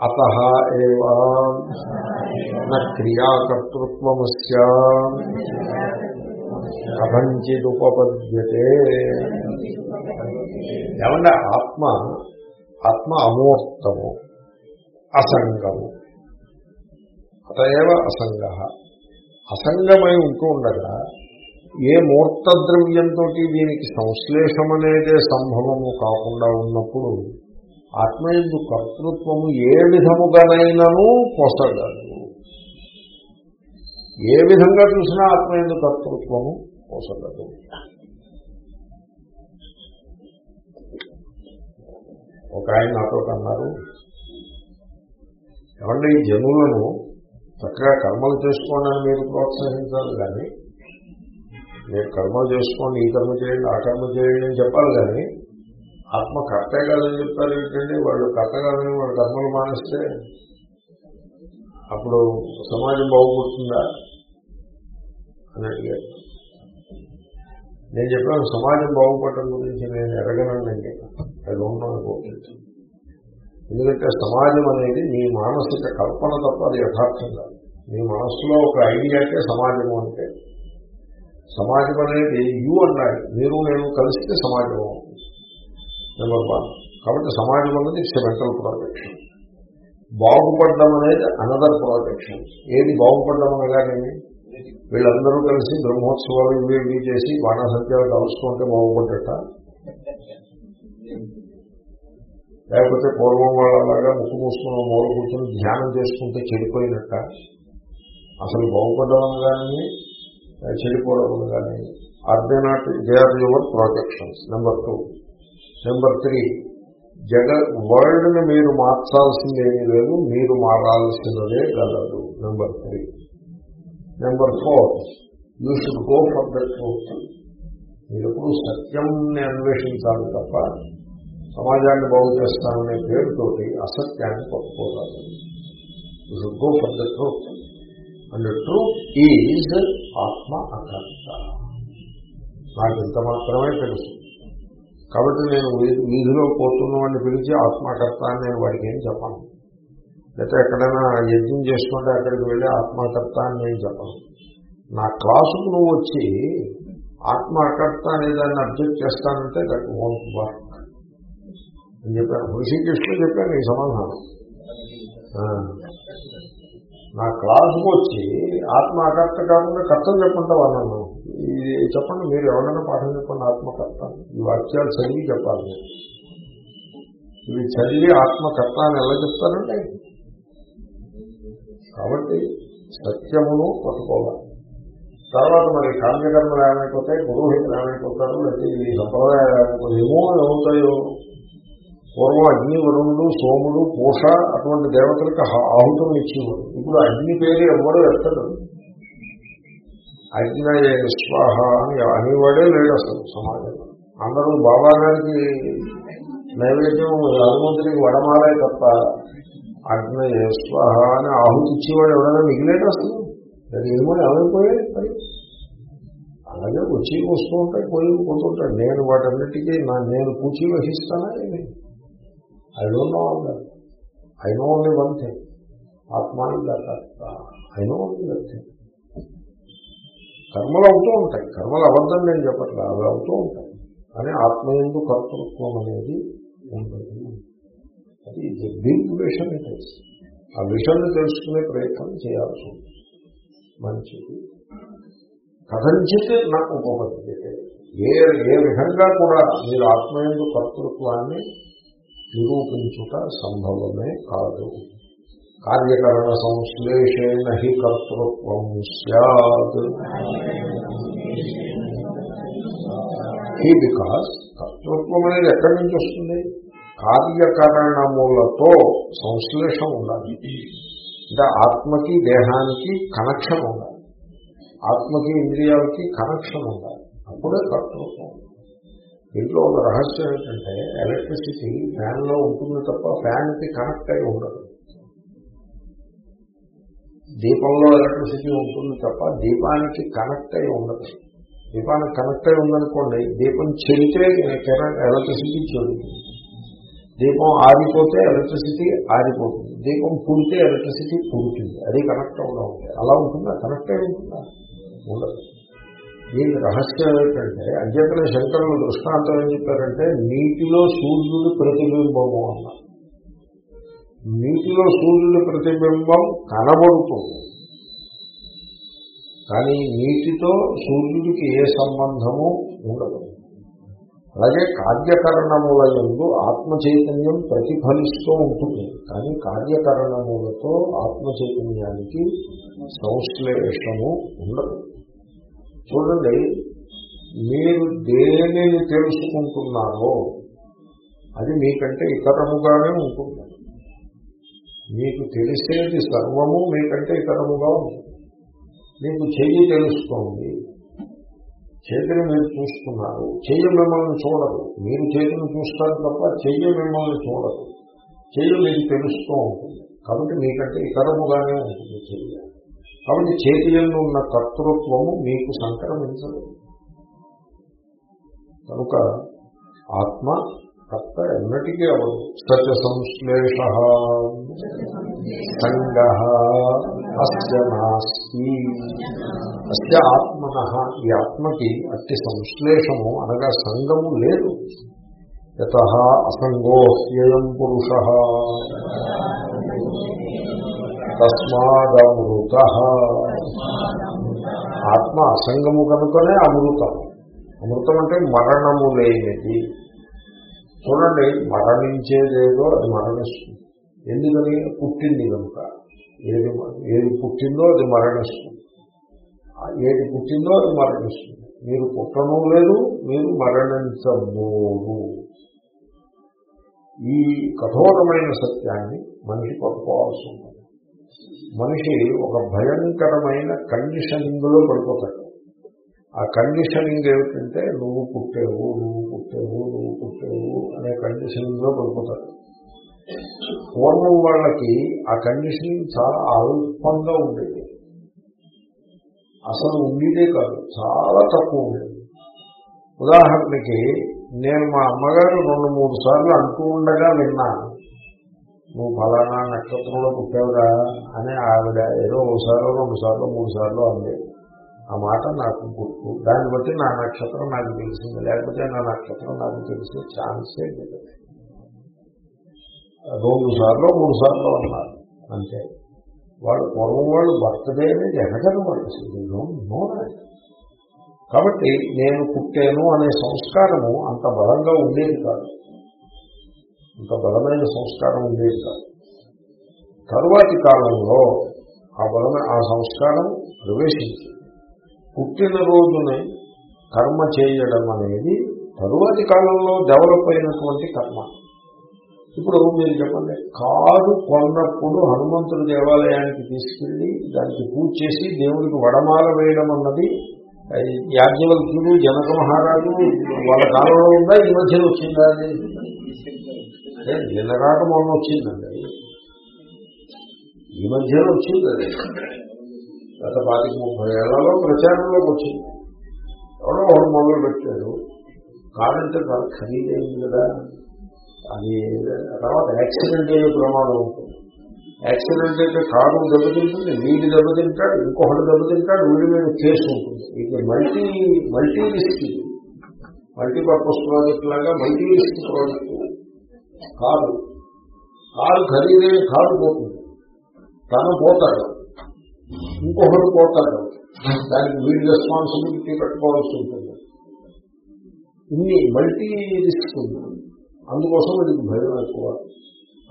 అత ఏవా నా కథంచిదుపపద్యతే ఏమంటే ఆత్మ ఆత్మ అమూర్తము అసంగము. అతఏవ అసంగ? అసంగమై ఉంటూ ఉండగా ఏ మూర్త ద్రవ్యంతో దీనికి సంశ్లేషం అనేదే సంభవము కాకుండా ఉన్నప్పుడు ఆత్మయందు కర్తృత్వము ఏ విధముగానైనాను పోసగలదు ఏ విధంగా చూసినా ఆత్మయందు కర్తృత్వము పోసగలదు ఒక ఆయన నాతో అన్నారు ఏమంటే ఈ జనులను చక్కగా కర్మలు చేసుకోండి అని మీరు ప్రోత్సహించాలి కానీ మీరు కర్మలు చేసుకోండి ఈ కర్మ చేయండి ఆ కర్మ చేయండి అని చెప్పాలి కానీ ఆత్మ కర్త కాదని చెప్తారు ఏంటంటే వాళ్ళు కర్త కాదని వాళ్ళు కర్మలు మానేస్తే అప్పుడు సమాజం బాగుపడుతుందా? అని అడిగారు నేను చెప్పాను సమాజం బాగుపడటం గురించి నేను ఎరగనండి అది ఉండనుకోవచ్చు ఎందుకంటే సమాజం అనేది మీ మానసిక కల్పన తప్ప అది యథార్థం కాదు. మనస్సులో ఒక ఐడియాకే సమాజము అంటే సమాజం అనేది యూ అన్నాడు మీరు నేను కలిస్తే సమాజం నెంబర్ వన్. కాబట్టి సమాజం అనేది ఇట్స్ మెంటల్ ప్రొటెక్షన్ బాగుపడడం అనేది అనదర్ ప్రొటెక్షన్ ఏది బాగుపడడం అనగానేమి వీళ్ళందరూ కలిసి బ్రహ్మోత్సవాలు ఇవి ఇవి చేసి బాణసంఖ్యలు కలుసుకుంటే బాగుపడ్డట. లేకపోతే పూర్వం వాళ్ళలాగా ముక్కు మూసుకున్న మూల కూర్చొని ధ్యానం చేసుకుంటే చెడిపోయినట్ట. అసలు బాగుపడడం కానీ చెడిపోవడం కానీ are they they are your protections number two number three జగ వరల్డ్ని మీరు మార్చాల్సిందేమీ లేదు మీరు మారాల్సినదే గలదు number three number four you should go for the truth మీరు ఎప్పుడు సత్యంని అన్వేషించాలి తప్ప సమాజాన్ని బాగు చేస్తామనే పేరుతోటి అసత్యాన్ని పట్టుకోరాదు. You should go for the truth and truth is ఆత్మ అకర్త నాకు ఇంత మాత్రమే తెలుసు. కాబట్టి నేను వీధిలో పోతున్న వాడిని పిలిచి ఆత్మకర్త అని నేను వాడికి ఏం చెప్పను. లేకపోతే ఎక్కడైనా యజ్ఞం చేసుకుంటే అక్కడికి వెళ్ళి ఆత్మకర్త అని నేను చెప్పను. నా క్లాసుకు నువ్వు వచ్చి ఆత్మకర్త అనే దాన్ని అబ్జెక్ట్ చేస్తానంటే దట్ వోంట్ వర్క్ అని చెప్పాను. హృషికృష్ణ చెప్పాను ఈ సమాధానం. నా క్లాసుకు వచ్చి ఆత్మకర్త కాకుండా కర్తం చెప్పుకుంటావా నన్ను? ఇది చెప్పండి మీరు ఎవరైనా పాఠం చెప్పండి ఆత్మకర్త ఈ వాక్యాలు చదివి చెప్పాలి. మీరు ఇవి చదివి ఆత్మకర్త అని ఎలా చెప్తారండి కాబట్టి సత్యమును పట్టుకోవాలి. తర్వాత మరి కామ్యకర్మలు ఏమైపోతాయి పురోహితులు ఏమైపోతారు లేకపోతే ఈ సంప్రదాయాలు ఏమైపోతాయి ఏమో ఏమవుతాయో. పూర్వం అగ్ని వరుణుడు సోముడు పూష అటువంటి దేవతలకు ఆహుతం ఇచ్చేవాడు ఇప్పుడు అగ్ని పేరు ఎవడు ఎత్తడు అజ్ఞయ స్వాహ అని అనేవాడే లేడు అసలు సమాజంలో అందరూ బాబా గారికి నైవేద్యం హనుమంతుడికి వడమాలే తప్ప అజ్ఞయ స్వాహ అని ఆహుతి ఇచ్చేవాడు ఎవడైనా మిగిలేడు అసలు అది ఏమో ఎవరైపోయాయి మరి అలాగే వచ్చి వస్తూ ఉంటాయి పోయి పోతుంటాయి నేను వాటన్నిటికీ నా నేను పూచి వహిస్తానా ఏమి I don't know all I know only one thing ఆత్మాని I know only one thing కర్మలు అవుతూ ఉంటాయి. కర్మలు అబద్ధం నేను చెప్పట్లేదు అవి అవుతూ ఉంటాయి. కానీ ఆత్మయందు కర్తృత్వం అనేది ఉంటుంది అది బిగ్ విషన్ ఇట్ ఆ విషయాన్ని తెలుసుకునే ప్రయత్నం చేయాల్సి ఉంది మంచిది. కథంచిత్ నాకు ఉపపద్ధతి ఏ ఏ విధంగా కూడా మీరు ఆత్మయందు కర్తృత్వాన్ని నిరూపించుట సంభవమే కాదు. కార్యకరణ సంశ్లేషేణ హి కర్తృత్వం సత్ హీ బికాస్ కర్తృత్వం అనేది ఎక్కడి నుంచి వస్తుంది? కార్యకరణములతో సంశ్లేషం ఉండాలి. అంటే ఆత్మకి దేహానికి కనెక్షన్ ఉండాలి. ఆత్మకి ఇంద్రియాలకి కనెక్షన్ ఉండాలి. అప్పుడే కర్తృత్వం. దీంట్లో ఒక రహస్యం ఏంటంటే ఎలక్ట్రిసిటీ ఫ్యాన్లో ఉంటుంది తప్ప ఫ్యాన్కి కనెక్ట్ అయి ఉండదు. దీపంలో ఎలక్ట్రిసిటీ ఉంటుంది తప్ప దీపానికి కనెక్ట్ అయి ఉండదు. దీపానికి కనెక్ట్ అయి ఉందనుకోండి దీపం చెడితే ఎలక్ట్రిసిటీ చెడుతుంది. దీపం ఆరిపోతే ఎలక్ట్రిసిటీ ఆరిపోతుంది. దీపం పుడితే ఎలక్ట్రిసిటీ పుడుతుంది. అది కనెక్ట్ అవునా అలా ఉంటుందా? కనెక్ట్ అయి ఉంటుందా? ఉండదు. దీనికి రహస్యం ఏంటంటే అధ్యతన శంకరులు దృష్టాంతం ఏం చెప్పారంటే నీటిలో సూర్యుడు ప్రతిబింబము అన్నారు. నీటిలో సూర్యుడి ప్రతిబింబం కనబడుతుంది. కానీ నీటితో సూర్యుడికి ఏ సంబంధము ఉండదు. అలాగే కార్యకరణముల ఎందు ఆత్మ చైతన్యం ప్రతిఫలిస్తూ ఉంటుంది. కానీ కార్యకరణములతో ఆత్మ చైతన్యానికి సంశ్లేషము ఉండదు. చూడండి మీరు దేనిని తెలుసుకుంటున్నారో అది మీకంటే ఇతరముగానే ఉంటుంది. మీకు తెలిసేది సర్వము మీకంటే ఇతరముగా ఉంది. మీకు చెయ్యి తెలుస్తోంది. చేతిని మీరు చూస్తున్నారు. చెయ్యి మిమ్మల్ని చూడదు. మీరు చేతిని చూస్తారు తప్ప చెయ్యి మిమ్మల్ని చూడదు. చెయ్యి మీకు తెలుస్తూ ఉంటుంది కాబట్టి మీకంటే ఇతరముగానే ఉంటుంది చెయ్యి. కాబట్టి చేతి ఉన్న కర్తృత్వము మీకు సంక్రమించదు. కనుక ఆత్మ కర్త ఎన్నటికీ అవదు సత్య సంశ్లేష సంగ అస్య నాస్తి. అస్య ఆత్మన. ఈ ఆత్మకి అట్టి సంశ్లేషము అనగా సంగము లేదు. యత అసంగో హ్యయం పురుష. తస్మాదమృత. ఆత్మ అసంగము కనుకనే అమృతం. అమృతం అంటే మరణము లేనిది. చూడండి మరణించేదేదో అది మరణిస్తుంది. ఎందుకని? పుట్టింది కనుక. ఏది ఏది పుట్టిందో అది మరణిస్తుంది. ఏది పుట్టిందో అది మరణిస్తుంది. మీరు పుట్టడం లేదు మీరు మరణించబోరు ఈ కఠోరమైన సత్యాన్ని మనిషి పట్టుకోవాల్సి ఉంటుంది. మనిషి ఒక భయంకరమైన కండిషనింగ్లో పడిపోతాడు. ఆ కండిషనింగ్ ఏమిటంటే నువ్వు పుట్టేవు నువ్వు పుట్టేవు నువ్వు పుట్టేవు అనే కండిషనింగ్లో పడిపోతాడు పూర్వం వాళ్ళకి ఆ కండిషనింగ్ చాలా అల్పంగా ఉండేది. అసలు ఉండేదే కాదు చాలా తక్కువ ఉండేది. ఉదాహరణకి నేను మా అమ్మగారు రెండు మూడు సార్లు అంటూ ఉండగా విన్నాను నువ్వు ఫలానా నక్షత్రంలో పుట్టావురా అని ఆవిడ ఏదో ఒకసారి రెండు సార్లు మూడు సార్లు అందేది ఆ మాట నాకు గుర్తు. దాన్ని బట్టి నా నక్షత్రం నాకు తెలిసింది. లేకపోతే నా నక్షత్రం నాకు తెలిసే ఛాన్సే లేదు. రెండు సార్లు మూడు సార్లు అన్నారు. అంతే. వాళ్ళు పూర్వం వాళ్ళు బర్త్డే అనేది ఎనగదు వాళ్ళు నో కాబట్టి నేను పుట్టాను అనే సంస్కారము అంత బలంగా ఉండేది కాదు. అంత బలమైన సంస్కారం ఉండేది కాదు. తరువాతి కాలంలో ఆ బలమైన ఆ సంస్కారం ప్రవేశించింది. పుట్టినరోజుని కర్మ చేయడం అనేది తరువాతి కాలంలో డెవలప్ అయినటువంటి కర్మ. ఇప్పుడు మీరు చెప్పండి కారు కొన్నప్పుడు హనుమంతుడు దేవాలయానికి తీసుకెళ్ళి దానికి పూజ చేసి దేవుడికి వడమాల వేయడం అన్నది యాజ్ఞవల్క్యుడు జనక మహారాజు వాళ్ళ కాలంలో ఉందా ఈ మధ్యన వచ్చిందా అది? నిన్నగాక మొన్న వచ్చిందండి. ఈ మధ్యన వచ్చింది గత పాతిక ముప్పై ఏళ్ళలో ప్రచారంలోకి వచ్చింది. ఎవడో ఒకడు మొదలు పెట్టాడు. కాదంటే చాలా ఖరీదైంది కదా. అది తర్వాత యాక్సిడెంట్ అయ్యే ప్రమాదం ఉంటుంది. యాక్సిడెంట్ అయితే కారు దెబ్బతింటుంది వీడి దెబ్బతింటాడు ఇంకొకటి దెబ్బతింటాడు వీడి మీద కేసు ఉంటుంది. ఇది మల్టీ మల్టీ రిస్క్. ఇది మల్టీపర్పస్ ప్రాజెక్ట్ లాగా multi risk project. Car. Car ఖరీదైన కారు పోతుంది. తను పోతాడు. ఇంకొకరు పోతాడు దానికి వీడి రెస్పాన్సిబిలిటీ పెట్టుకోవాల్సి ఉంటుంది. ఇన్ని మల్టీ రిస్క్ ఉంది. అందుకోసం వీడికి భయం ఎక్కువ.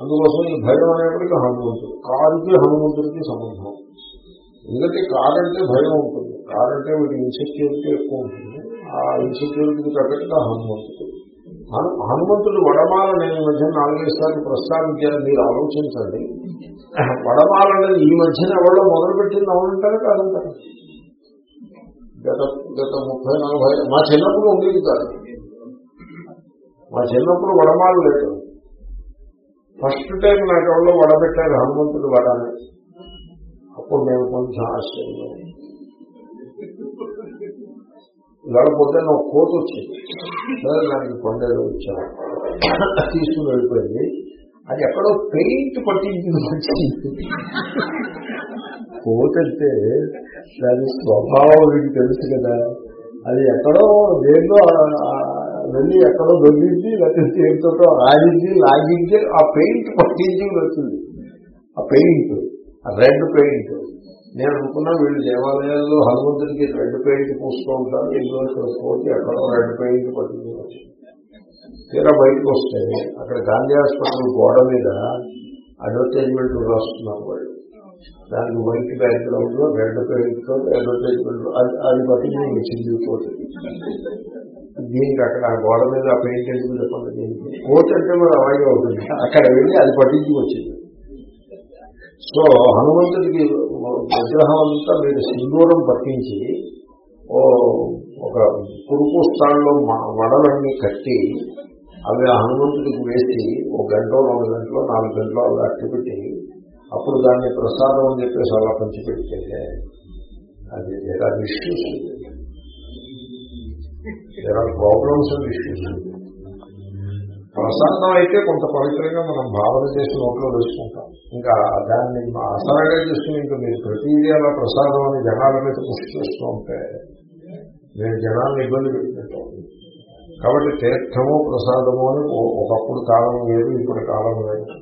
అందుకోసం ఈ భయం అనేప్పటికీ హనుమంతుడు. కారుకి హనుమంతుడికి సంబంధం. ఎందుకంటే కారు అంటే భయం ఉంటుంది. కారు అంటే వీడి ఇన్సెక్యూరిటీ ఎక్కువ ఉంటుంది. ఆ ఇన్సెక్యూరిటీకి తగ్గట్టుగా హనుమంతుడు. హనుమంతుడు వడమాల నేను ఈ మధ్యన నాలుగేసారి ప్రస్తావించారు మీరు ఆలోచించండి. వడమాలని ఈ మధ్యన ఎవరో మొదలుపెట్టింది అవునంటారు కాదంటారు గత గత ముప్పై నలభై మా చిన్నప్పుడు ఉండేది కాదు. మా చిన్నప్పుడు వడమాలు లేదు. ఫస్ట్ టైం నాకు ఎవరో వడబెట్టారు హనుమంతుడు వడాన్ని. అప్పుడు నేను కొంచెం ఆశ్చర్యం ఇవాళ పొద్దున్న ఒక కోత వచ్చింది. సరే దానికి కొండలు వచ్చాను తీసుకుని వెళ్ళిపోయింది. అది ఎక్కడో పెయింట్ పట్టించింది వచ్చింది. కోత అంటే దాని స్వభావం మీకు తెలుసు కదా. అది ఎక్కడో దేంట్లో వెళ్ళి ఎక్కడో దొరికింది లేకపోతే ఏంటో ఆడింది లాగింది ఆ పెయింట్ పట్టించి వచ్చింది. ఆ పెయింట్ ఆ రెడ్ పెయింట్. నేను అనుకున్నా వీళ్ళు దేవాలయాల్లో హనుమంతుడికి రెడ్ పెయింట్ పూస్తూ ఉంటారు ఇందులో పోతే ఎక్కడో రెడ్ పెయింట్ పట్టుకుని తీరా బయటకు వస్తే అక్కడ గాంధీ హాస్పిటల్ గోడ మీద అడ్వర్టైజ్మెంట్ రాస్తున్నారు వాళ్ళు. దానికి వైట్ బ్యాక్గ్రౌండ్లో రెడ్ పెయింట్తో అడ్వర్టైజ్మెంట్ అది పట్టింది వచ్చింది దీనికి అక్కడ ఆ గోడ మీద ఆ పెయింట్ ఎందుకు చెప్పండి దీనికి? కోట్ అంటే మరి అలాగే అవుతుంది అక్కడ వెళ్ళి అది పట్టించి వచ్చింది సో హనుమంతుడికి విగ్రహం అంతా మీరు సింధూరం పట్టించి ఓ ఒక కురుకు స్థానంలో వడలన్నీ కట్టి అవి ఆ హనుమంతుడికి వేసి ఒక గంట రెండు గంటలో నాలుగు గంటలో అవి అట్టుపెట్టి అప్పుడు దాన్ని ప్రసాదం అని చెప్పేసి అలా పంచిపెడితే అది there are issues there are problems and issues ప్రసాదం అయితే కొంత పవిత్రంగా మనం భావన చేసి నోట్లో వేసుకుంటాం. ఇంకా దాన్ని అసలగా చేసుకుని ఇంకా మీరు ప్రతిదీ అలా ప్రసాదం అని జనాల మీద కృషి చేస్తూ ఉంటే నేను జనాన్ని ఇబ్బంది పెట్టినట్టు కాబట్టి తీర్థము ప్రసాదము అని ఒకప్పుడు కాలం లేదు ఇప్పుడు కాలం లేదు.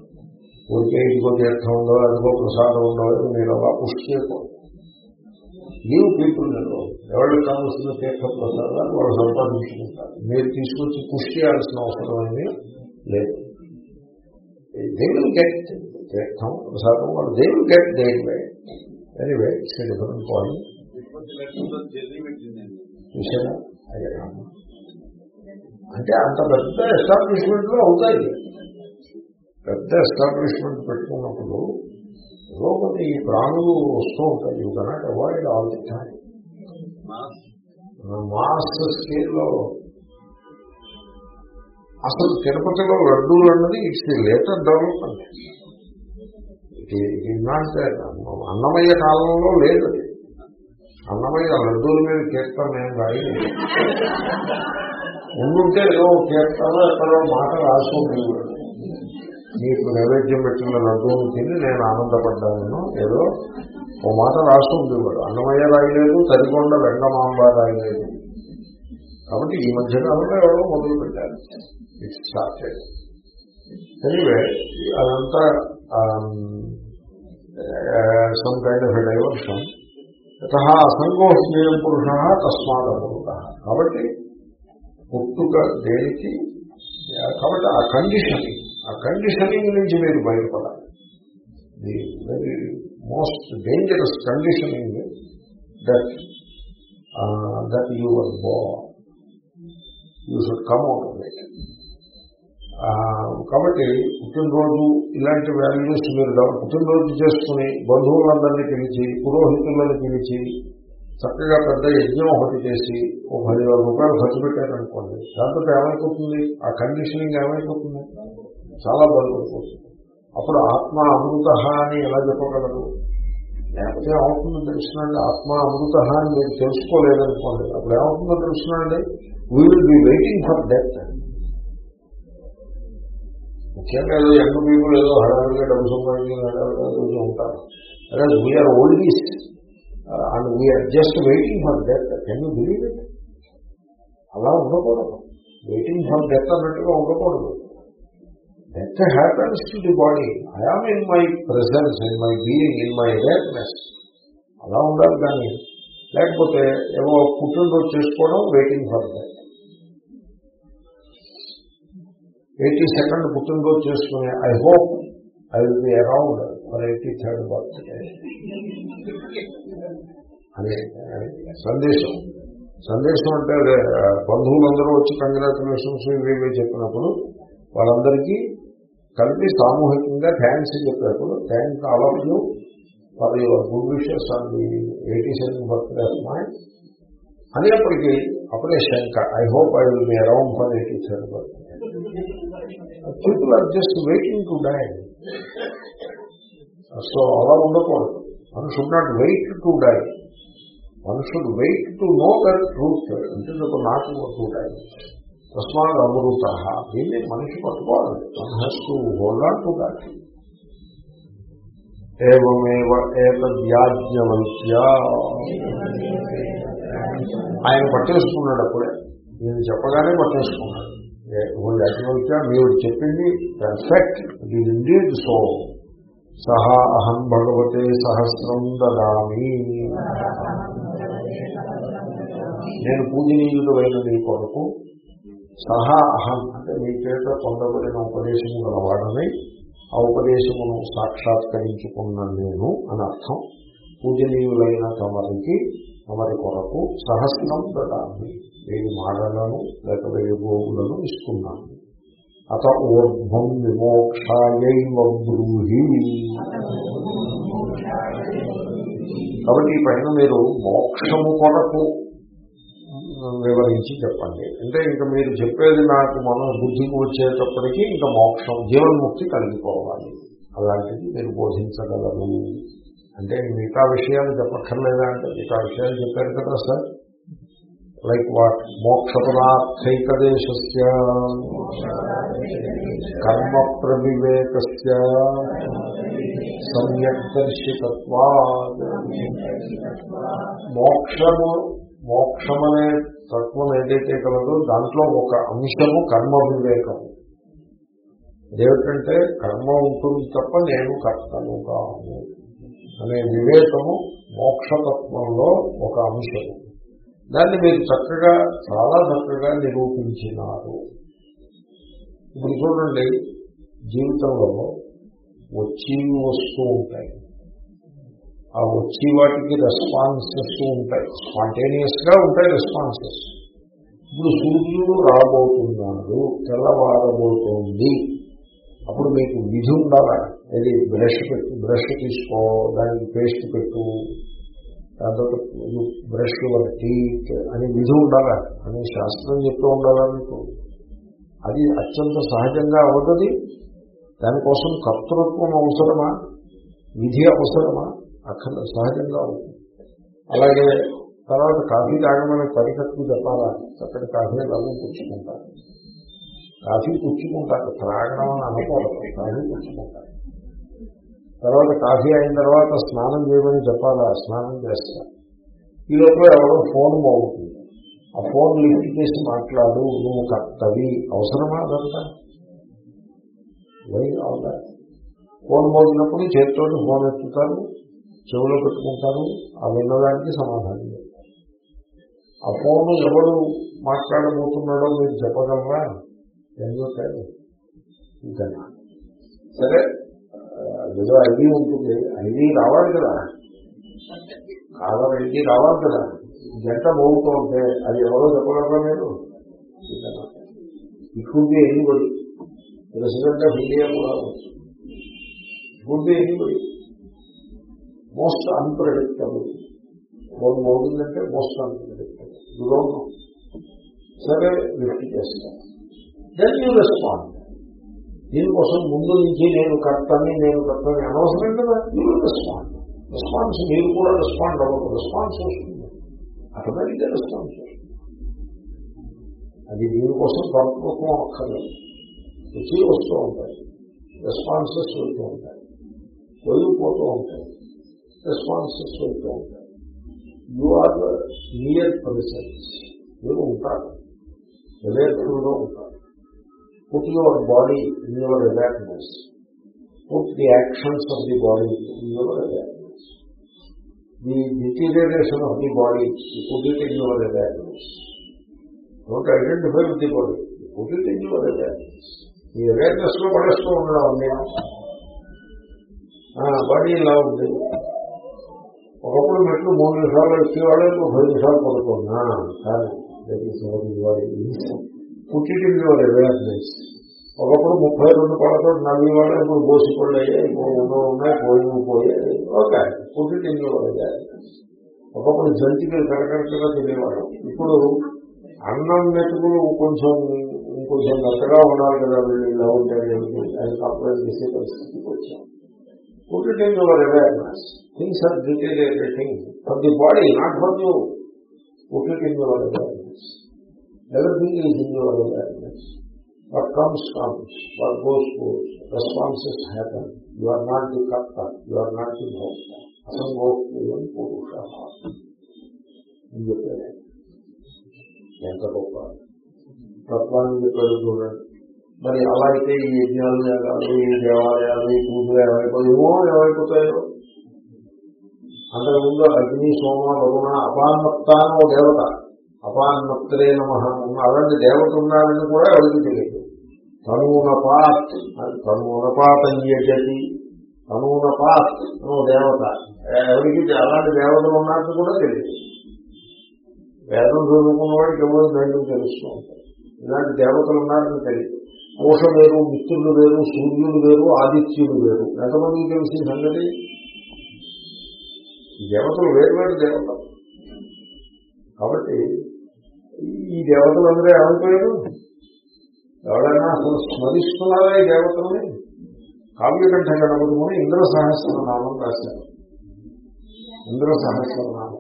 ఊరికే ఇదిగో తీర్థం ఉందో అదిగో ప్రసాదం ఉండో మీరు అలా పుష్టి చేయకూడదు. లీవ్ పీపుల్ నేను ఎవరికి కావాల్సిన తీర్థ ప్రసాదాలు వాళ్ళు సంపాదించుకుంటారు మీరు తీసుకొచ్చి పుష్టి చేయాల్సిన అవసరం అనేది లేదు దే విల్ గెట్ తీర్థం ప్రసాదం వాళ్ళు they will get they way anyway it's different point చూసారా అంటే అంత పెద్ద ఎస్టాబ్లిష్మెంట్లో అవుతాయి. పెద్ద ఎస్టాబ్లిష్మెంట్ పెట్టుకున్నప్పుడు ఏదో కొన్ని ప్రాణులు వస్తూ ఉంటాయి. You cannot avoid all the time mass స్కేల్లో అసలు తిరుపతిలో లడ్డూలు అన్నది ఇట్స్ ది లేటర్ డెవలప్మెంట్ ఇది నాట్ అన్నమయ్య కాలంలో లేదు అన్నమయ్య లడ్డూల మీద కీర్తన నేను రాయి ఉండుంటే ఏదో కీర్తన ఎక్కడో మాట రాసుకుంటుంది మీకు నైవేద్యం పెట్టిన లడ్డూను తిని నేను ఆనందపడ్డాను. ఏదో ఓ మాట రాస్తూ వాడు. అన్నమయ్య రాయలేదు తరికొండ వెంగమాంబ రాయలేదు. కాబట్టి ఈ మధ్య కాలంలో ఎవరో మొదలు పెట్టారు. ఇట్స్ స్టార్టెడ్ ఎనీవే అదంతా um, uh, some kind of diversion యత అసంగోస్మీయం పురుష తస్మాత్ అమృత. కాబట్టి పుట్టుక దేనికి? కాబట్టి ఆ కండిషన్ ఆ కండిషనింగ్ నుంచి మీరు బయటపడాలి. The very most dangerous conditioning that that your బో you should come out of it. కాబట్టి పుట్టినరోజు ఇలాంటి వాల్యూస్ మీరు పుట్టినరోజు చేసుకుని బంధువులందరినీ పిలిచి పురోహితులను పిలిచి చక్కగా పెద్ద యజ్ఞం ఒకటి చేసి ఒక పదివేల రూపాయలు ఖర్చు పెట్టారనుకోండి దాంతో ఏమైపోతుంది? ఆ కండిషనింగ్ ఏమైపోతుంది? చాలా బాధపడిపోతుంది అప్పుడు ఆత్మ అమృత అని ఎలా చెప్పగలరు? లేకపోతే ఏమవుతుందో తెలుసునండి ఆత్మ అమృత అని మీరు తెలుసుకోలేదనుకోండి. అప్పుడు ఏమవుతుందో తెలుసునండి we will be waiting for death ముఖ్యంగా ఏదో యంగ్ పీపుల్ ఏదో హడావిడిగా డబ్బు సంపాదించి ఉంటారు. అదే we are oldies and we are just waiting for death can you believe it అలా ఉండకూడదు. వెయిటింగ్ ఫర్ డెత్ అన్నట్టుగా ఉండకూడదు. Death happens to the body I am in my presence in my being in my awareness అలా ఉండాలి కానీ లేకపోతే ఏమో పుట్టినరోజు చేసుకోవడం waiting for death eighty second పుట్టినరోజు చేసుకుని I hope I will be around for eighty third birthday అదే సందేశం. సందేశం అంటే బంధువులందరూ వచ్చి కంగ్రాచులేషన్స్ ఇవి చెప్పినప్పుడు వాళ్ళందరికీ కలిపి సామూహికంగా thanks చెప్పేప్పుడు thank all of you for your good wishes on the eighty seven birthday of my అనేప్పటికీ అప్పుడే శంక I hope I will be around for eighty third birthday people are just waiting to die so అలా ఉండకూడదు. మనం should not wait to die one should wait to know that truth అంటే not two times తస్మాత్ అమృత దీన్ని మనిషి పట్టుకోవాలి. One has to hold on to that ఏమేవ ఆయన పట్టేసుకున్నాడు అప్పుడే. నేను చెప్పగానే పట్టేసుకున్నాడు. యాజ్ఞవల్క్య మీరు చెప్పింది పర్ఫెక్ట్ ఇట్ సో సహా అహం భగవతే సహస్రం దామి నేను పూజనీయుడైన నీ కొరకు సహా అహం అంటే మీ చేత పొందబడిన ఉపదేశము గలవాడని ఆ ఉపదేశమును సాక్షాత్కరించుకున్న నేను అని అర్థం. పూజనీయులైన తమరికి తమరి కొరకు సహస్రం దదామి వేయి మాడలను లేక వేయి గోగులను ఇస్తున్నాను. అత ఊర్ధ్వం విమోక్షాయైవ బ్రూహి. కాబట్టి ఈ పైన మీరు మోక్షము కొరకు వివరించి చెప్పండి. అంటే ఇంకా మీరు చెప్పేది నాకు మనం బుద్ధికి వచ్చేటప్పటికీ ఇంకా మోక్షం జీవన్ముక్తి కలిగిపోవాలి. అలాంటిది మీరు బోధించగలరు. అంటే మిగతా విషయాలు చెప్పక్కర్లేదా అంటే మిగతా విషయాలు చెప్పారు కదా సార్? లైక్ వాట్ మోక్షపదార్థైకదేశ కర్మ ప్రవివేక సమ్యక్ దర్శితత్వా మోక్షము మోక్షమనే తత్వం ఏదైతే కలదో దాంట్లో ఒక అంశము కర్మ వివేకము ఏమిటంటే కర్మ ఉంటుంది తప్ప నేను కర్తను కాను అనే వివేకము మోక్షతత్వంలో ఒక అంశము. దాన్ని మీరు చక్కగా చాలా చక్కగా నిరూపించినారు. ఇప్పుడు చూడండి జీవితంలో వచ్చి వస్తూ ఉంటాయి. ఆ వచ్చి వాటికి రెస్పాన్సెస్ ఉంటాయి. స్పాంటేనియస్గా ఉంటాయి రెస్పాన్సెస్ ఇప్పుడు సూర్యుడు రాబోతున్నాడు తెల్లవారబోతోంది. అప్పుడు మీకు విధి ఉండాలా? ఏది? బ్రష్ పెట్టు బ్రష్ తీసుకో దానికి పేస్ట్ పెట్టు దాంతో బ్రష్ యువర్ టీత్ అని విధి ఉండాలా? అని శాస్త్రం చెప్తూ ఉండాలా మీకు? అది అత్యంత సహజంగా అవుతుంది. దానికోసం కర్తృత్వం అవసరమా? విధి అవసరమా? అక్కడ సహజంగా ఉంటుంది. అలాగే తర్వాత కాఫీ తాగమని పరికట్టుకు చెప్పాలా చక్కటి కాఫీ ఎలాగో పుచ్చుకుంటారు. కాఫీ పుచ్చుకుంటారు. త్రాగడం అని అనుకోవడం కాఫీ పుచ్చుకుంటారు. తర్వాత కాఫీ అయిన తర్వాత స్నానం చేయమని చెప్పాలా? స్నానం చేస్తారు ఈ లోపల ఎవరో ఫోన్ బాగుంటుంది ఆ ఫోన్ లిఫ్ట్ చేసి మాట్లాడు. నువ్వు కర్తవి. అవసరమా అదంతా? వై అవునా ఫోన్ మోగినప్పుడు చేతితో ఫోన్ ఎత్తుతారు. చెవులో పెట్టుకుంటారు ఆ విన్నదానికి సమాధానం చెప్తారు. ఆ ఫోన్ ఎవడు మాట్లాడబోతున్నాడో మీరు చెప్పగలరా? ఎందుకు ఇంకా సరే ఏదో ఐడి ఉంటుంది. ఐడి రావాలి కదా. కాలం ఐడి రావాలి కదా. జంట మోగుతూ ఉంటే అది ఎవరో చెప్పగలరా మీరు? ఇప్పుడే ఎన్నిబడి ప్రెసిడెంట్ ఆఫ్ ఇండియా కూడా. ఇప్పుడే ఎన్నిబడి మోస్ట్ అన్ప్రెడిక్టబుల్. మూడు మోగిందంటే మోస్ట్ అన్ప్రెడిక్టబుల్. దురోగం సరే లిఫ్ట్ చేస్తాను దెన్ యూ రెస్పాండ్ దీనికోసం ముందు నుంచి నేను కర్తని నేను కర్తని అనవసరం కదా. యూ రెస్పాండ్ రెస్పాన్స్ మీరు కూడా రెస్పాండ్ అవ్వదు రెస్పాన్స్ వస్తుంది. ఆటోమేటిక్గా రెస్పాన్స్ వస్తుంది. అది దీనికోసం కర్తృత్వం అక్కర్లేదు. రుచి వస్తూ ఉంటాయి. రెస్పాన్సెస్ వెళ్తూ ఉంటాయి. పోతూ ఉంటాయి. రెస్పాన్సెస్ వెళ్తూ ఉంటాయి యు ఆర్ నియర్ ప్రెసెన్స్ మీరు ఉంటారు వివేకంలో ఉంటారు put your body in your awareness put the actions of the body in your awareness the deterioration of the body put it in your awareness don't identify with the body put it in your awareness ఈ అవేర్నెస్లో పడేస్తూ ఉండడం నేను body ఇలా ఉంది ఒకప్పుడు మెట్లు మూడు నిమిషాలు ఎక్కేవాళ్ళు ఇంకో పది నిమిషాలు పడుతున్నా కానీ పుట్టింటి అవేర్నెస్ ఒకప్పుడు ముప్పై రెండు పళ్ళతో నవ్వి వాళ్ళు ఇప్పుడు బోసిపళ్ళు అయ్యాయి ఇప్పుడు ఎన్నో ఉన్నాయి పోయి. పోయాయి ఓకే పుట్టింటి అవేర్నెస్ ఒకప్పుడు జంతికలు కరకరకగా తినేవాడు ఇప్పుడు అన్నం మెతుకులు కొంచెం ఇంకొంచెం మెత్తగా ఉండాలి కదా వీళ్ళు ఇలా ఉంటాయి అని కంప్లైంట్ చేసే పరిస్థితికి వచ్చాం. పుట్టింటి awareness things are deteriorated thing for the body not for you put it in your awareness everything is in your awareness what comes comes, what goes goes. Responses happen. You are not the karta, you are not the bhokta. అసంగోక్తియం పురుష అని చెప్పారు ఎంత గొప్ప తత్వాన్ని చెప్పారు చూడండి మరి అలా అయితే ఈ యజ్ఞాలు యాగాలు ఈ దేవాలయాలు ఈ పూజలు ఏమైపోయేమో ఏమైపోతాయో అంతకుముందు అగ్ని సోమ వరుణ అపాన్నత్త అని ఒక దేవత. అపాన్నత్రే నమ అలాంటి దేవత ఉన్నారని కూడా ఎవరికి తెలియదు. తనూనపాత్ తనూనపాతం చేసేది. తనూనపాత్ ఓ దేవత. ఎవరికి అలాంటి దేవతలు ఉన్నారని కూడా తెలియదు. వేదం చదువుకున్న వాడికి ఎవరు ధైర్యం తెలుస్తూ ఉంటాయి ఇలాంటి దేవతలు ఉన్నారని తెలియదు. కోష వేరు మిత్రులు వేరు సూర్యుడు వేరు ఆదిత్యుడు వేరు. ఎంతమందికి తెలిసిన సంగతి? దేవతలు వేరు వేరు దేవతలు. కాబట్టి ఈ దేవతలందరూ ఏమైపోయారు ఎవరైనా అసలు స్మరిస్తున్నారా ఈ దేవతల్ని? కావ్యకంఠ గణపతిని ఇంద్ర సహస్రనామం రాశారు. ఇంద్ర సహస్రనామం.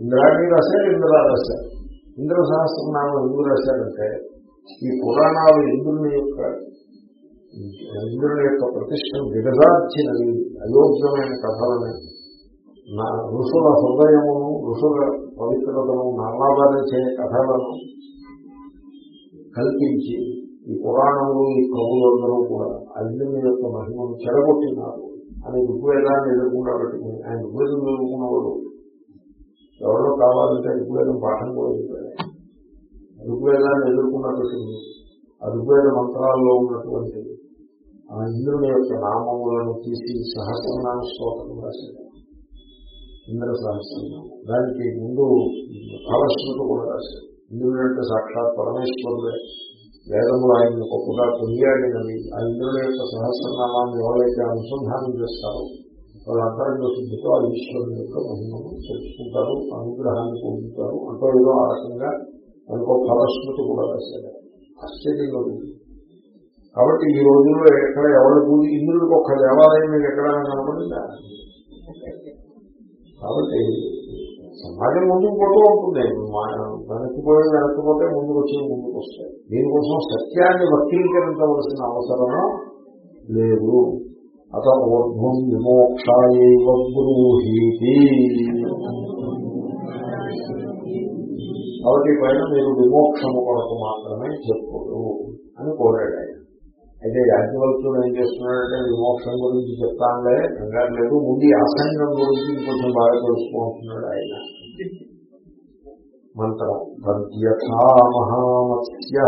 ఇంద్రాన్ని రాశారు ఇంద్ర రాశారు. ఇంద్ర సహస్రనామం ఎందుకు రాశారంటే ఈ పురాణాలు ఇంద్రుని యొక్క ఇంద్రుని యొక్క ప్రతిష్టను దిగజార్చినవి అయోగ్యమైన కథలని నా ఋషుల హృదయమును ఋషుల పవిత్రతను నామాబాధించే కథలను కల్పించి ఈ పురాణములు ఈ కవులందరూ కూడా అర్జునుని యొక్క మహిమను చెడగొట్టినారు అని ఋగ్వేదాన్ని ఎదుర్కొండా పెట్టుకుని ఆయన ఋగ్వేదం ఎదుర్కొన్నవాడు ఎవరో కావాలంటే ఋగ్వేదం పాఠం కూడా చెప్పాడు. ఋగ్వేదాన్ని ఎదుర్కొన్నా పెట్టుకుని ఆ ఋగ్వేద మంత్రాల్లో ఉన్నటువంటి ఆ ఇంద్రుని యొక్క నామములను తీసి సహస్రనామ స్తోత్రం రాశాడు. ఇంద్ర సహస్రనామం దానికి ముందు ఫలశ్రుతి కూడా రాశారు. ఇంద్రుడు అంటే సాక్షాత్ పరమేశ్వరుడే. వేదములు ఆయన గొప్పగా కొనియాడినవి ఆ ఇంద్రుల యొక్క సహస్రనామాన్ని ఎవరైతే అనుసంధానం చేస్తారో వాళ్ళందరిలో శుద్ధితో ఆ ఈశ్వరుని యొక్క మహిమను తెలుసుకుంటారు అనుగ్రహాన్ని పొందుతారు. అంటూ ఏదో ఆ రకంగా మనకు ఫలశ్రుతి కూడా రాశాడు ఆశ్చర్యంగా కాబట్టి ఈ రోజుల్లో ఎక్కడ ఎవరి పూజ ఇంద్రుడికి ఒక్క దేవాలయం మీకు ఎక్కడ కనపడిందా కాబట్టి సమాజం ముందుకు పోతూ ఉంటుంది. వెనక్కిపోయి వెనక్కిపోతే ముందుకు వచ్చి ముందుకు వస్తాయి. దీనికోసం సత్యాన్ని వర్తీకరించవలసిన అవసరం లేదు. అత ఊర్ధ్వం బ్రూహీతి. కాబట్టి పైన మీరు విమోక్షము కొరకు మాత్రమే చెప్పరు అని కోరాడు ఆయన. అయితే యాజ్ఞవల్క్యుడు ఏం చేస్తున్నాడంటే విమోక్షం గురించి చెప్తానులే కంగారు లేదు. ముందు ఆసంగం గురించి కొంచెం బాగా తెలుసుకుంటున్నాడు ఆయన. మంత్రం. తద్యథా మహామత్స్య.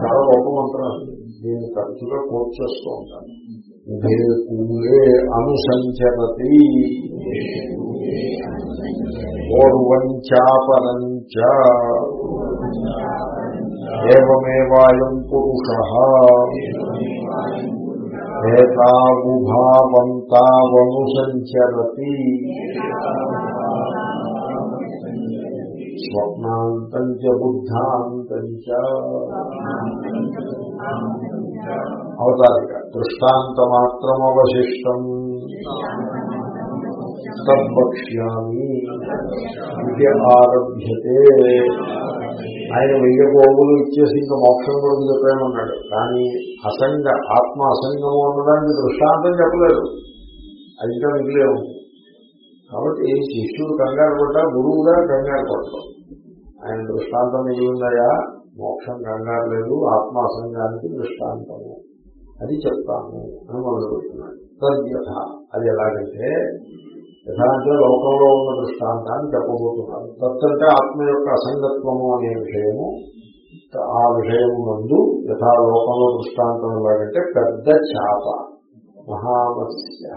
చాలా గొప్ప మంత్రం నేను తరచుగా కోట్ చేస్తూ ఉంటాను ఉభే అనుసంచరతి అనుసంచరతి పూర్వంచాపరంచ ఏమేవాయం పురుష ఏతావుభావంతావనుసంచరతి స్వప్నాంతం చ బుద్ధాంతం చ అవతారిక దృష్టాంతమాత్రమవశిష్టం తద్వక్ష్యామి ఇది ఆరభ్యతే ఆయన వెయ్యి గోగులు ఇచ్చేసి ఇంకా మోక్షం కూడా చెప్పామన్నాడు కానీ అసంగ ఆత్మ అసంగము అనడానికి దృష్టాంతం చెప్పలేదు. అది ఇంకా మిగిలేము కాబట్టి శిష్యుడు కంగారు పడ్డా గురువుగా కంగారు పడతాం ఆయన దృష్టాంతం మిగిలిందయా మోక్షం కంగారు లేదు ఆత్మ అసంగానికి దృష్టాంతము. అది చెప్తాము అని మొదలు పెడుతున్నాడు తద్యథ అది ఎలాగంటే యథాంటే లోకంలో ఉన్న దృష్టాంతాన్ని చెప్పబోతున్నారు తత్కంటే ఆత్మ యొక్క అసంగత్వము అనే విషయము ఆ విషయము నందు యథా లోకంలో దృష్టాంతం ఎలాగంటే పెద్ద చేప మహామత్స్య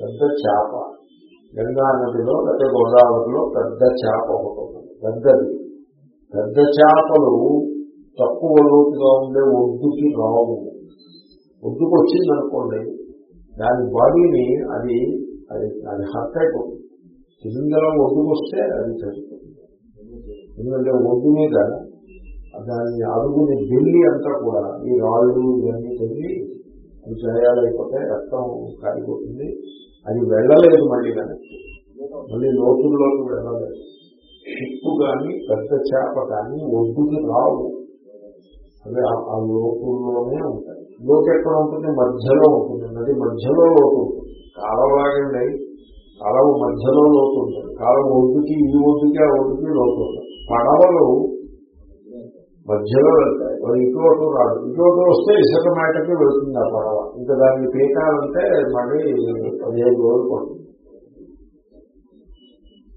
పెద్ద చేప. గంగా నదిలో లేకపోతే గోదావరిలో పెద్ద చేప ఒకటి పెద్దది. పెద్ద చేపలు తక్కువ లోతుగా ఉండే ఒడ్డుకి రావు. ఒడ్డుకు వచ్చింది అనుకోండి దాని బాడీని అది అది అది హర్ట్ అయిపోతుంది. తిమింగలం ఒడ్డుకు వస్తే అది చనిపోతుంది ఎందుకంటే ఒడ్డు మీద దాని అడుగుని ఢిల్లీ అంతా కూడా ఈ రాళ్ళు ఇవన్నీ తగిలి గాయాలైపోతే రక్తం కారిపోతుంది. అది వెళ్ళలేదు మళ్ళీ వెనక్కి మళ్ళీ లోతుల్లోకి వెళ్ళలేదు చిప్పు కానీ పెద్ద చేప కానీ ఒడ్డుకి రావు. అవి ఆ- లోతుల్లోనే ఉంటాయి. లోకెక్కడ ఎక్కడ ఉంటుంది? మధ్యలో ఉంటుంది. నది మధ్యలో లోతు ఉంటుంది. కాలవలాగండి కాలం మధ్యలో లోతు కాలం ఒడ్డుకి ఈ ఒడ్డుకి ఆ ఒడ్డుకి లోతు పడవలు మధ్యలో వెళ్తాయి. మరి ఇటువంటి రాదు. ఇటువంటి వస్తే ఇసుక మేటకి వెళ్తుంది ఆ పడవ. ఇంకా దాన్ని పీకాలంటే మళ్ళీ పదిహేను రోజులు పడుతుంది.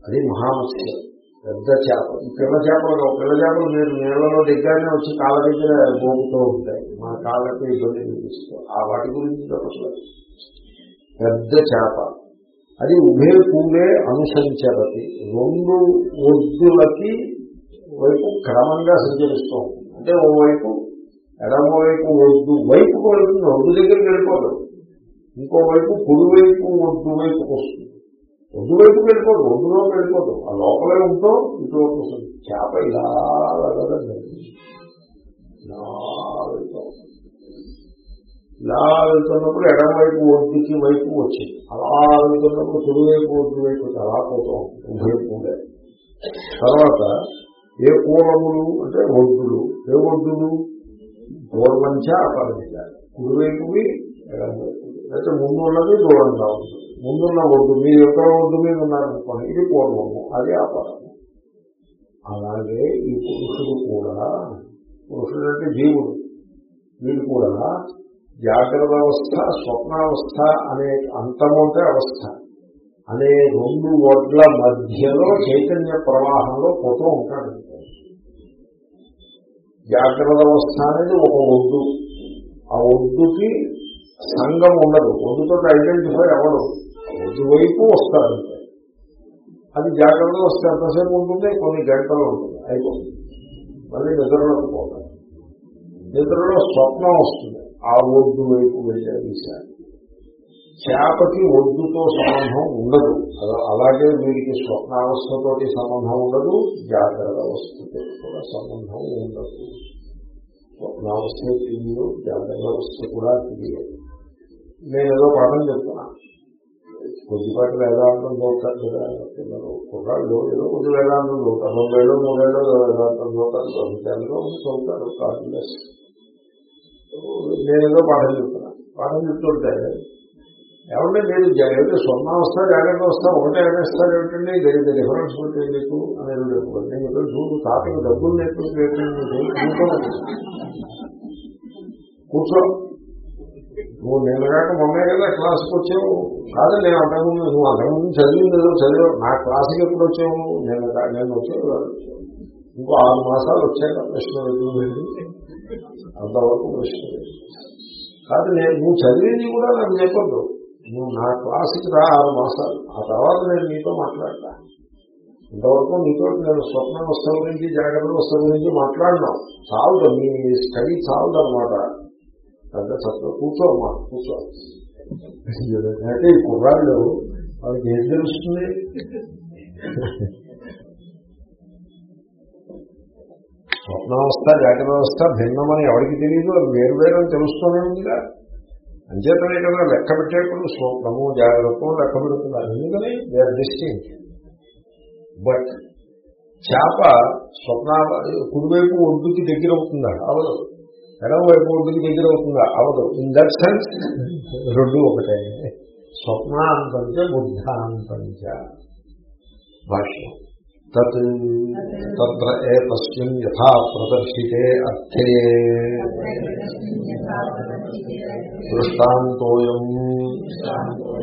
అది మహామత్స్యం పెద్ద చేప. పిల్ల చేపలు పిల్ల చేపలు మీరు నీళ్ళలో దగ్గరనే వచ్చి కాళ్ళ దగ్గర గోపుతూ ఉంటాయి. మా కాళ్ళకి ఇబ్బంది కలిగిస్తూ ఆ వాటి గురించి చెప్పట్లేదు. పెద్ద చేప. అది ఉభయ పూలే అనుసరించబట్టి రెండు ఒడ్డులకి వైపు క్రమంగా సంచరిస్తూ ఉంటుంది. అంటే ఓవైపు ఎడమవైపు ఒడ్డు వైపుకు వెళ్తుంది ఒడ్డు దగ్గరికి వెళ్ళిపోదు. ఇంకోవైపు కుడివైపు ఒడ్డు వైపుకు వస్తుంది. ఒడ్డు వైపుకి వెళ్ళిపోదు ఒడ్డులోకి వెళ్ళిపోదు. ఆ లోపలే ఉంటూ ఇటువైపు వస్తుంది. చేప ఇలా వెళ్ళదండి ఇలా వెళ్తూ ఉంటుంది. ఇలా వెళ్తున్నప్పుడు ఎడమవైపు ఒడ్డుకి వైపు వచ్చింది అలా వెళ్తున్నప్పుడు కుడివైపు ఒడ్డు వైపు అలా పోతాం ఉంటుంది తర్వాత ఏ కూలములు అంటే ఒడ్డులు ఏ ఒడ్డులు? పూర్వంచ అపరించాలి కుడివైపువి ఎడమవైపువి. అయితే ముందు ఉన్నది దూరంగా ఉంటుంది. ముందున్న ఒడ్డు మీరు ఎక్కడ ఒడ్డు మీద ఉన్నారనుకోండి ఇది పూర్వము అది అపరము. అలాగే ఈ పురుషుడు కూడా పురుషుడు అంటే జీవుడు వీడు కూడా జాగ్రత్త అవస్థ స్వప్నావస్థ అనే అంతమంటే అవస్థ. అనే రెండు ఒడ్ల మధ్యలో చైతన్య ప్రవాహంలో పోతూ ఉంటాడు. జాగ్రత్త అవస్థ అనేది ఒక ఒడ్డు. ఆ ఒడ్డుకి సంఘం ఉండదు. ఒడ్డుతో ఐడెంటిఫై అవ్వదు ఒడ్డు వైపు వస్తాడు అది జాగ్రత్త వస్తే ఎంతసేపు ఉంటుంది? కొన్ని గంటలు ఉంటుంది. అయిపోతుంది. మళ్ళీ నిద్రలోకి పోతాడు నిద్రలో స్వప్నం వస్తుంది. ఆ ఒడ్డు వైపు వెళ్ళే విషయాన్ని చేపకి ఒడ్డుతో సంబంధం ఉండదు. అలాగే వీడికి స్వప్నావస్థతోటి సంబంధం ఉండదు జాగ్రత్త అవస్థతో కూడా సంబంధం ఉండదు. స్వప్నావస్థ తెలియదు జాగ్రత్త అవస్థ కూడా తెలియదు నేను ఏదో పాఠం చెప్తున్నా. కొద్దిపాటి వేదాంతం చదువుతారు కదా పిల్లలు కుర్రాళ్ళు ఏదో కొద్ది వేదాంతం చదువుతారు రెండేళ్ళు మూడేళ్ళు వేదాంతం చదువుతారు చదువుతారు. చదువుతారు కాదు నేనేదో పాఠం చెప్తున్నాను పాఠం చెప్తుంటే ఏమంటే మీరు ఏదో వస్తా జాగ్రత్త వస్తా ఒకటే అనేస్తారు ఏమిటండి? దెర్ డిఫరెన్స్ ఉంటే మీకు అనేది చెప్పారు నేను ఇక్కడ చూడు తాతకు డబ్బులు నేర్పించి కూర్చో. నువ్వు నిన్నగాక మొన్నే కదా క్లాస్కి వచ్చావు. కాదు నేను అంతకుముందు నువ్వు అంతకుముందు చదివింది ఏదో చదివావు. నా క్లాస్కి ఎప్పుడు వచ్చావు? నేను నేను వచ్చావు ఇంకో ఆరు మాసాలు వచ్చాక ప్రశ్న అంతవరకు ప్రశ్న. కాదు నేను నువ్వు చదివింది కూడా నాకు చెప్పొద్దు. నువ్వు నా క్లాసుకి రా ఆరు మాసాలు ఆ తర్వాత నేను నీతో మాట్లాడతా. ఇంతవరకు నీతో నేను స్వప్న వస్తువు గురించి జాగ్రత్త వస్తువు గురించి మాట్లాడినాం చాలదు మీ స్టడీ చాలదు అనమాట పెద్ద చక్కగా కూర్చోమ్మా కూర్చో. అయితే ఈ కుర్రాళ్ళు వాళ్ళకి ఏం తెలుస్తుంది? స్వప్నావస్థ జాగ్రత్త వ్యవస్థ భిన్నమని ఎవరికి తెలియదు అది వేరు వేరు అని తెలుస్తూనే ఉందిగా. అంచేతనే కదా లెక్క పెట్టేప్పుడు స్వప్నము జాగ్రత్తం లెక్క పెడుతున్నారు ఎందుకని? దే ఆర్ డిస్టింగ్ బట్ చేప స్వప్న కుడివైపు ఒడ్డుకి దగ్గర అవుతుందా? అవదు. ఎడమ వైపు ఒడ్డుకి దగ్గర అవుతుందా? అవదు. ఇన్ దట్ సెన్స్ రెండు ఒకటే. స్వప్నాంతంచ బుద్ధాంతంచ భాష్యం. తత్. తత్ర ఏతస్మిన్ యథా ప్రదర్శితే అర్థే. దృష్టాంతోయం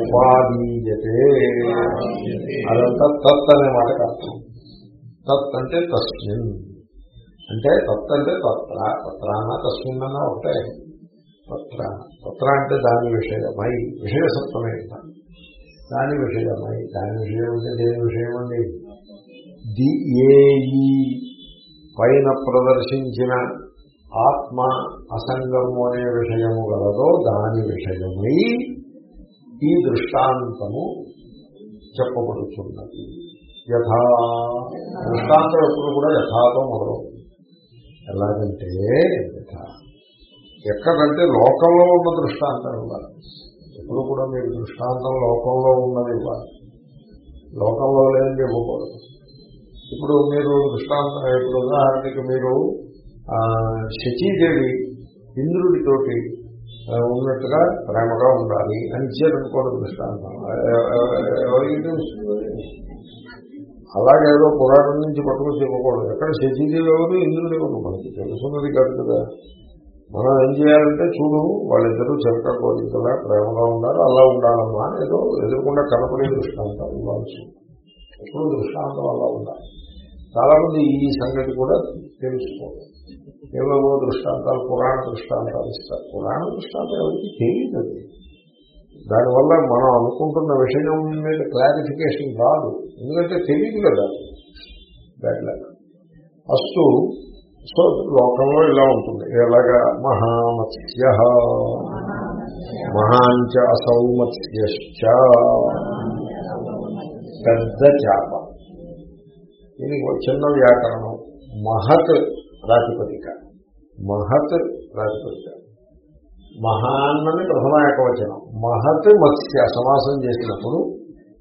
ఉపాదీయతే. అదంతా తత్ అనే మాటకు అర్థం. తత్ అంటే తస్మిన్. అంటే తత్ అంటే తత్ర. తత్రాన తస్మిన్ అన్న ఒకటే. తత్ర. తత్ర అంటే దాని విషయమై. విషయసత్వమే దాని విషయమై. దాని విషయం అంటే దేని విషయం అండి ది ఏ ఈ పైన ప్రదర్శించిన ఆత్మ అసంగము అనే విషయము గలదో దాని విషయమై ఈ దృష్టాంతము చెప్పబడుతున్నది. యథా దృష్టాంతం ఎప్పుడు కూడా యథాతో మొదలవుతుంది. ఎలాగంటే యథా. ఎక్కడంటే లోకంలో ఉన్న దృష్టాంతం ఇవ్వాలి. ఎప్పుడు కూడా మీరు దృష్టాంతం లోకంలో ఉన్నది ఇవ్వాలి. లోకంలో లేని ఇవ్వకూడదు. ఇప్పుడు మీరు దృష్టాంతం ఇప్పుడు ఉదాహరణకి మీరు శచీదేవి ఇంద్రుడితోటి ఉన్నట్టుగా ప్రేమగా ఉండాలి అని ఇచ్చారనుకోవడం దృష్టాంతం. ఎవరికి అలాగేదో పురాణం నుంచి పట్టుకొచ్చి ఇవ్వకూడదు. ఎక్కడ శచీదేవి ఎవరు ఇంద్రుడు ఎవరు? మనకి తెలుసున్నది కాదు కదా. మనం ఏం చేయాలంటే చూడు వాళ్ళిద్దరూ చెరక కోరికలా ప్రేమగా ఉన్నారు అలా ఉండాలమ్మా ఏదో ఎదురకుండా కనపడే దృష్టాంతాలు ఇవ్వాల్సి. ఎప్పుడు దృష్టాంతం అలా ఉండాలి. చాలా మంది ఈ సంగతి కూడా తెలుసుకోరు ఏవేవో దృష్టాంతాలు పురాణ దృష్టాంతాలు ఇస్తారు. పురాణ దృష్టాంతాలు ఎవరికి తెలియదు. దానివల్ల మనం అనుకుంటున్న విషయం మీద క్లారిఫికేషన్ రాదు ఎందుకంటే తెలియదు కదా. బ్యాడ్ లక్ ఫస్ట్ సో లోకంలో ఇలా ఉంటుంది. ఎలాగా? మహామత్స్య. మహాంచ అసౌమత్స్య పెద్ద చేప. దీనికి ఒక చిన్న వ్యాకరణం. మహత్ ప్రాతిపదిక మహత్ ప్రాతిపదిక మహాన్నని ప్రథమ ఏకవచనం. మహత్ మత్స్య సమాసం చేసినప్పుడు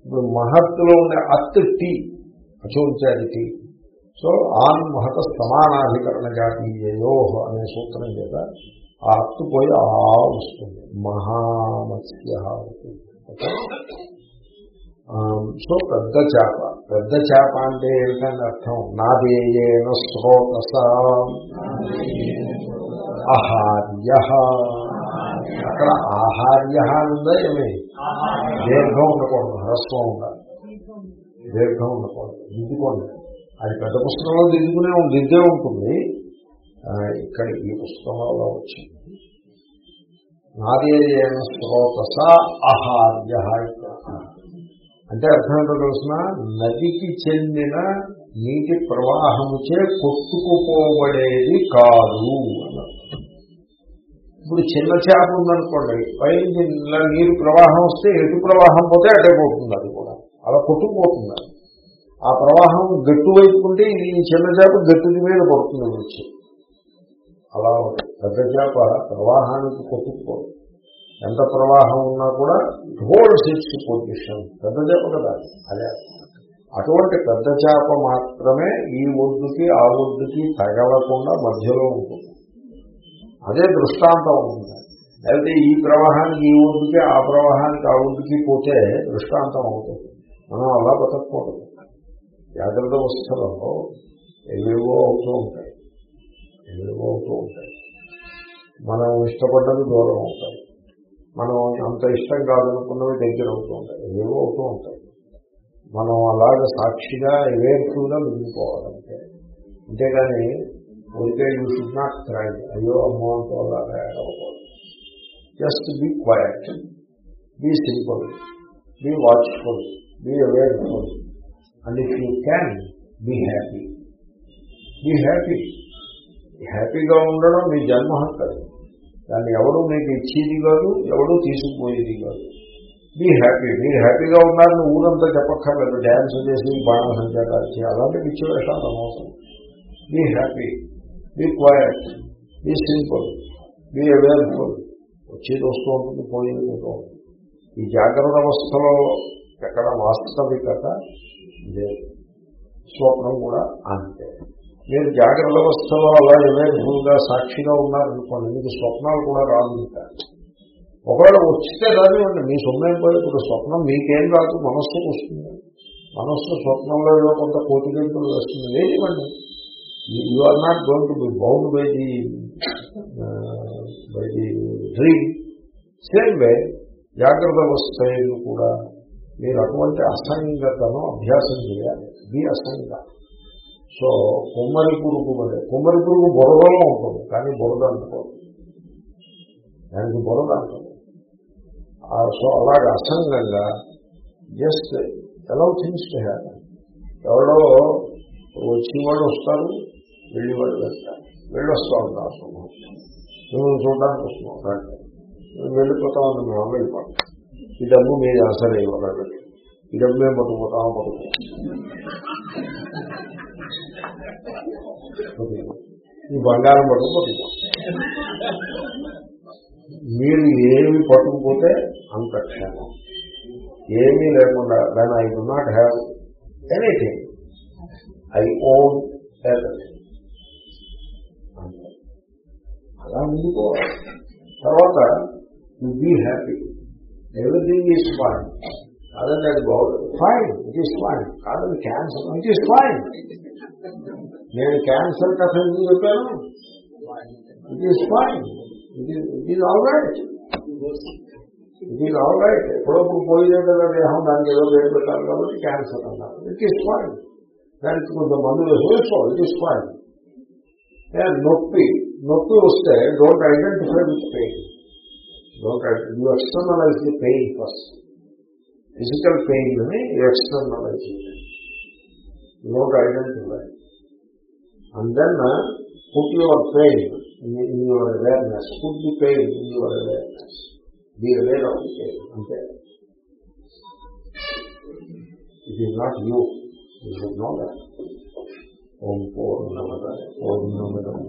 ఇప్పుడు మహత్తులో ఉండే అత్ టీ అచోంచాది టీ సో ఆన్ మహత సమానాధికరణ జాతీయో అనే సూత్రం చేత ఆ అత్తు పోయి ఆ వస్తుంది. మహామత్స్య. అవుతుంది. సో పెద్ద చేప. పెద్ద చేప అంటే ఏమిటని అర్థం? నాదేయేన స్రోతస. ఆహార్య. అక్కడ ఆహార్య ఉందా ఏమి? దీర్ఘం ఉండకూడదు హ్రస్వం ఉండాలి. దీర్ఘం ఉండకూడదు దిద్దుకోండి. అది పెద్ద పుస్తకంలో దిద్దుకునే దిద్దే ఉంటుంది. ఇక్కడ ఈ పుస్తకంలో వచ్చింది. నాదేయేన స్రోతస ఆహార్య ఇక్కడ అంటే అర్థం ఏంటో తెలిసిన? నదికి చెందిన నీటి ప్రవాహముచే కొట్టుకుపోబడేది కాదు ఇప్పుడు చిన్న చేప ఉందనుకోండి పైకి నీరు ప్రవాహం వస్తే ఎటు ప్రవాహం పోతే అటే పోతుంది అది కూడా. అలా కొట్టుకుపోతుంది ఆ ప్రవాహం గట్టు వైపుకుంటే ఈ చిన్న చేప గట్టుది మీద పడుతుంది. వచ్చి అలా ఉంటుంది. పెద్ద చేప ప్రవాహానికి కొట్టుకుపోతుంది ఎంత ప్రవాహం ఉన్నా కూడా హోల్డ్స్ ఇట్స్ పొజిషన్. పెద్ద చేప కదా. అదే. అటువంటి పెద్ద చేప మాత్రమే ఈ ఒడ్డుకి ఆ ఒడ్డుకి తగలకుండా మధ్యలో ఉంటుంది. అదే దృష్టాంతం ఉంటుంది. అయితే ఈ ప్రవాహానికి ఈ ఒడ్డుకి ఆ ప్రవాహానికి ఆ ఒడ్డుకి పోతే దృష్టాంతం అవుతుంది. మనం అలా బతకూడదు జాగ్రత్త అవస్థలో ఏవేవో అవుతూ ఉంటాయి. ఏవేవో అవుతూ ఉంటాయి. మనం ఇష్టపడ్డది దూరం అవుతాయి. మనం అంత ఇష్టం కాదనుకున్నవి దగ్గర అవుతూ ఉంటాయి ఏవో అవుతూ ఉంటాయి. మనం అలాగ సాక్షిగా అవేర్ఫుల్గా మిగిలిపోవాలంటే అంతేగాని ఊరికే యూ షుడ్ నాట్ క్రై అయ్యో అమ్మో అంటూ అలాగా just be quiet be simple be watchful be awareful and if you can be happy be happy హ్యాపీగా ఉండడం మీ జన్మ హక్కు దాన్ని ఎవడు మీకు ఇచ్చేది కాదు ఎవడు తీసుకుపోయేది కాదు. బీ హ్యాపీ మీరు హ్యాపీగా ఉన్నారని ఊరంతా చెప్పక్కర్లేదు. డ్యాన్స్ చేసి బాణ సంచారాలు అలాంటి పిచ్చి అనవసరం. Be happy be quiet be simple be awareful వచ్చేది వస్తూ ఉంటుంది పోయేది పోతూ ఉంటుంది ఈ జాగ్రత్త అవస్థలో ఎక్కడ వాస్తవికత లేదు. స్వప్నం కూడా అంతే. మీరు జాగ్రత్త అవస్థలో అలా అవేర్ఫుల్గా సాక్షిగా ఉన్నారనుకోండి మీకు స్వప్నాలు కూడా రాదు ఇంకా ఒకవేళ వచ్చితే రానివ్వండి మీ సొమ్మేం ఇప్పుడు స్వప్నం మీకేం రాదు మనస్సుకు వస్తుంది. మనస్సు స్వప్నంలో ఏదో కొంత కోటి గంటలు వస్తుంది. లేనివ్వండి you are not going to be bound by the by the dream same way జాగ్రత్త అవస్థలు కూడా మీరు అటువంటి అసంగతను అభ్యాసం చేయాలి. బి అసంగత సో కొమ్మరి పురుగు వలె కొమ్మరి పురుగు బురదలో ఉంటుంది కానీ బురద అనుకోదు దానికి బురద అంటుంది సో అలాగే అసంగంగా జస్ట్ ఎలా థింగ్స్ టు హ్యాపన్ ఎవరో వచ్చేవాళ్ళు వస్తారు వెళ్ళేవాళ్ళు వెళ్తారు. వెళ్ళి వస్తూ ఉంటారు శుభం మేము చూడడానికి వస్తున్నాం రండి మేము వెళ్ళిపోతా ఉన్నాం మేము వెళ్ళిపోతాం. ఈ డబ్బు మీరు అసలు ఇవ్వాలి ఈ డబ్బు మేము పట్టుకుపోతాం పట్టుకుంటాం ఈ బంగారం పట్టుకు పట్టుకుంటాం మీరు ఏమి పట్టుకుపోతే అంత క్షేమం. ఏమీ లేకుండా దాని I do not have anything I own అలా ముందుకోవాలి తర్వాత you be happy everything is fine కాదండి అది బాగుంది ఫైన్ ఇట్ ఈస్ ఫైన్ కాదండి క్యాన్సర్ ఇట్ ఈస్ ఫైన్ నేను క్యాన్సర్ కథ ఎందుకు చెప్పాను? It is fine it is all right it is all right ఎప్పుడప్పుడు పోయిదే కదా దేహం దానికి ఏదో పేరు పెట్టాలి కాబట్టి క్యాన్సర్ అన్నారు ఇట్ ఈస్ ఫైన్ దానికి కొంత మందులు వేసుకో. ఇట్ ఈస్ ఫైన్ నొప్పి. నొప్పి వస్తే don't identify with pain don't you externalize the pain first physical pain అని externalize don't identify and then put your pain in your awareness put the pain in your awareness be aware of the pain అంతే it is not you you should know that ఓం పూర్ణమద పూర్ణమదం